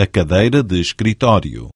a cadeira de escritório.